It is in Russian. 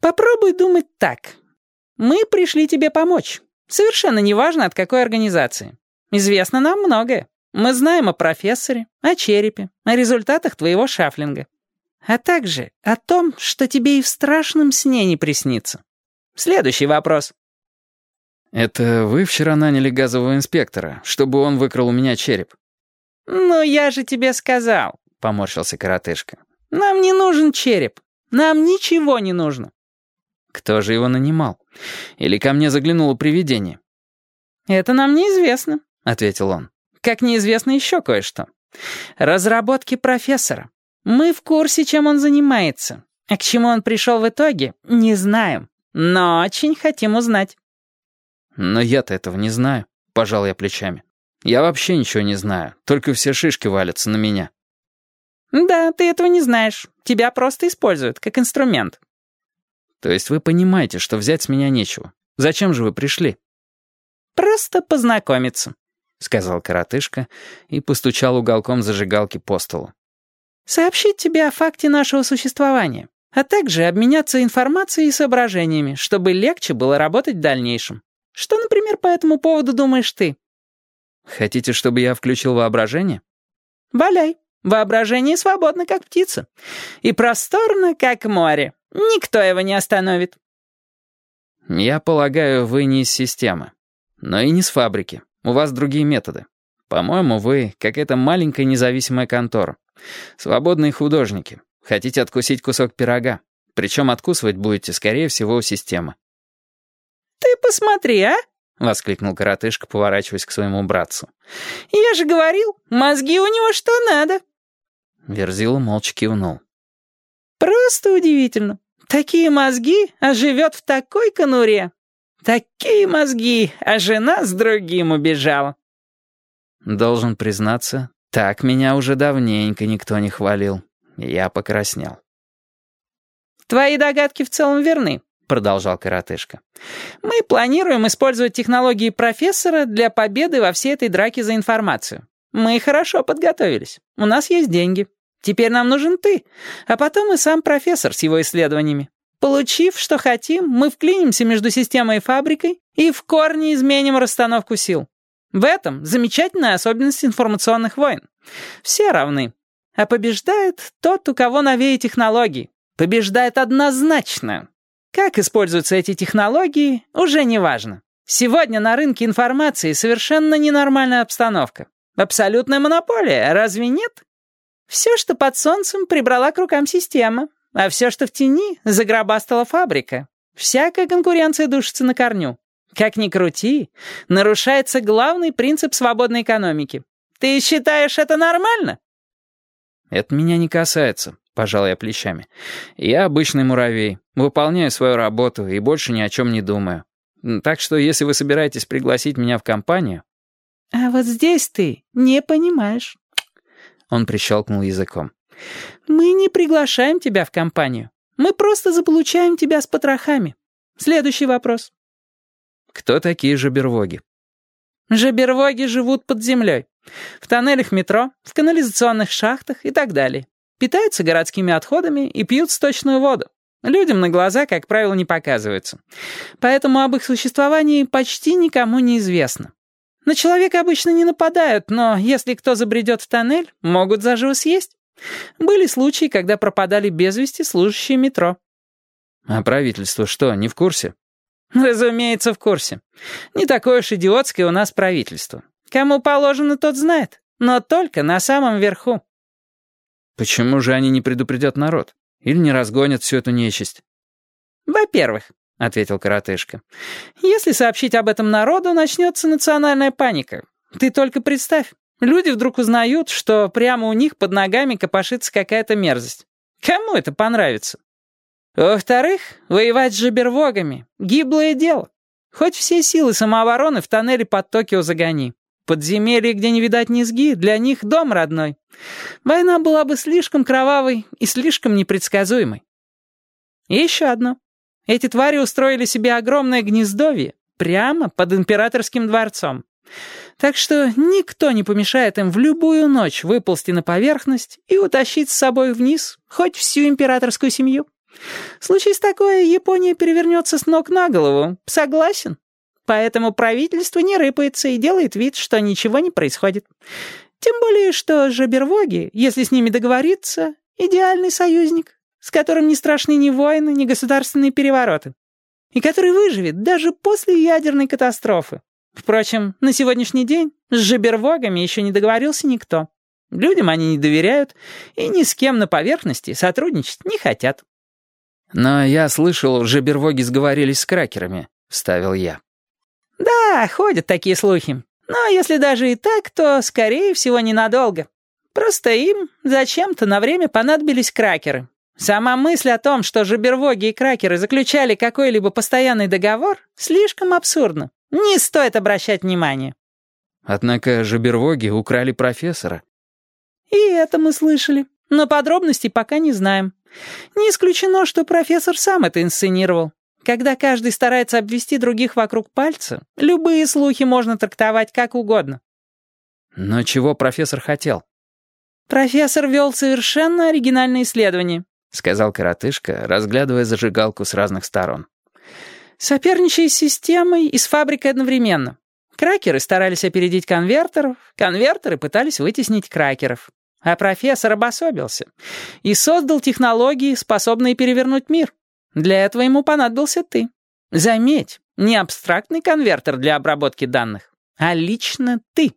Попробуй думать так. Мы пришли тебе помочь. Совершенно неважно, от какой организации. Известно нам многое. Мы знаем о профессоре, о черепе, о результатах твоего шафлинга. А также о том, что тебе и в страшном сне не приснится. Следующий вопрос. «Это вы вчера наняли газового инспектора, чтобы он выкрал у меня череп?» «Ну, я же тебе сказал», — поморщился коротышка. «Нам не нужен череп. Нам ничего не нужно». «Кто же его нанимал? Или ко мне заглянуло привидение?» «Это нам неизвестно», — ответил он. «Как неизвестно еще кое-что. Разработки профессора. Мы в курсе, чем он занимается. А к чему он пришел в итоге, не знаем. Но очень хотим узнать». «Но я-то этого не знаю», — пожал я плечами. «Я вообще ничего не знаю, только все шишки валятся на меня». «Да, ты этого не знаешь. Тебя просто используют, как инструмент». «То есть вы понимаете, что взять с меня нечего? Зачем же вы пришли?» «Просто познакомиться», — сказал коротышка и постучал уголком зажигалки по столу. «Сообщить тебе о факте нашего существования, а также обменяться информацией и соображениями, чтобы легче было работать в дальнейшем. Что, например, по этому поводу думаешь ты?» «Хотите, чтобы я включил воображение?» «Валяй. Воображение свободно, как птица. И просторно, как море. Никто его не остановит». «Я полагаю, вы не из системы. Но и не с фабрики. У вас другие методы. По-моему, вы какая-то маленькая независимая контора. Свободные художники. Хотите откусить кусок пирога. Причем откусывать будете, скорее всего, у системы. «Ты посмотри, а!» — воскликнул коротышка, поворачиваясь к своему братцу. «Я же говорил, мозги у него что надо!» Верзила молча кивнул. «Просто удивительно. Такие мозги, а живет в такой конуре. Такие мозги, а жена с другим убежала». Должен признаться, так меня уже давненько никто не хвалил. Я покраснел. «Твои догадки в целом верны», продолжал коротышка. «Мы планируем использовать технологии профессора для победы во всей этой драке за информацию. Мы хорошо подготовились. У нас есть деньги. Теперь нам нужен ты, а потом и сам профессор с его исследованиями. Получив, что хотим, мы вклинимся между системой и фабрикой и в корне изменим расстановку сил. В этом замечательная особенность информационных войн. Все равны. А побеждает тот, у кого новее технологии. Побеждает однозначно. Как используются эти технологии, уже не важно. Сегодня на рынке информации совершенно ненормальная обстановка. Абсолютная монополия, разве нет? Все, что под солнцем, прибрала к рукам система, а все, что в тени, загробастала фабрика. Всякая конкуренция душится на корню. Как ни крути, нарушается главный принцип свободной экономики. Ты считаешь это нормально? Это меня не касается пожал я плечами. «Я обычный муравей, выполняю свою работу и больше ни о чем не думаю. Так что, если вы собираетесь пригласить меня в компанию...» «А вот здесь ты не понимаешь». Он прищелкнул языком. «Мы не приглашаем тебя в компанию. Мы просто заполучаем тебя с потрохами. Следующий вопрос». «Кто такие жабервоги?» «Жабервоги живут под землей. В тоннелях метро, в канализационных шахтах и так далее. Питаются городскими отходами и пьют сточную воду. Людям на глаза, как правило, не показываются. Поэтому об их существовании почти никому не известно. На человека обычно не нападают, но если кто забредет в тоннель, могут заживо съесть. Были случаи, когда пропадали без вести служащие метро. А правительство что, не в курсе? Разумеется, в курсе. Не такое уж идиотское у нас правительство. Кому положено, тот знает. Но только на самом верху. Почему же они не предупредят народ? Или не разгонят всю эту нечисть? «Во-первых», — ответил коротышка, «если сообщить об этом народу, начнется национальная паника. Ты только представь, люди вдруг узнают, что прямо у них под ногами копошится какая-то мерзость. Кому это понравится? Во-вторых, воевать с жабервогами — гиблое дело. Хоть все силы самообороны в тоннеле под Токио загони. Подземелье, где не видать низги, для них дом родной. Война была бы слишком кровавой и слишком непредсказуемой. И еще одно. Эти твари устроили себе огромное гнездовье прямо под императорским дворцом. Так что никто не помешает им в любую ночь выползти на поверхность и утащить с собой вниз хоть всю императорскую семью. Случись такое, Япония перевернется с ног на голову. Согласен. Поэтому правительство не рыпается и делает вид, что ничего не происходит. Тем более, что жабервоги, если с ними договориться, идеальный союзник, с которым не страшны ни войны, ни государственные перевороты, и который выживет даже после ядерной катастрофы. Впрочем, на сегодняшний день с жабервогами еще не договорился никто. Людям они не доверяют и ни с кем на поверхности сотрудничать не хотят. «Но я слышал, жабервоги сговорились с кракерами», — вставил я. «Да, ходят такие слухи. Но если даже и так, то, скорее всего, ненадолго. Просто им зачем-то на время понадобились кракеры. Сама мысль о том, что жабервоги и кракеры заключали какой-либо постоянный договор, слишком абсурдна. Не стоит обращать внимания. Однако жабервоги украли профессора. И это мы слышали, но подробностей пока не знаем. Не исключено, что профессор сам это инсценировал. Когда каждый старается обвести других вокруг пальца, любые слухи можно трактовать как угодно. Но чего профессор хотел? Профессор вел совершенно оригинальное исследование, сказал коротышка, разглядывая зажигалку с разных сторон. Соперничая с системой и с фабрикой одновременно. Кракеры старались опередить конвертеров, конвертеры пытались вытеснить кракеров. А профессор обособился и создал технологии, способные перевернуть мир. Для этого ему понадобился ты. Заметь, не абстрактный конвертер для обработки данных, а лично ты.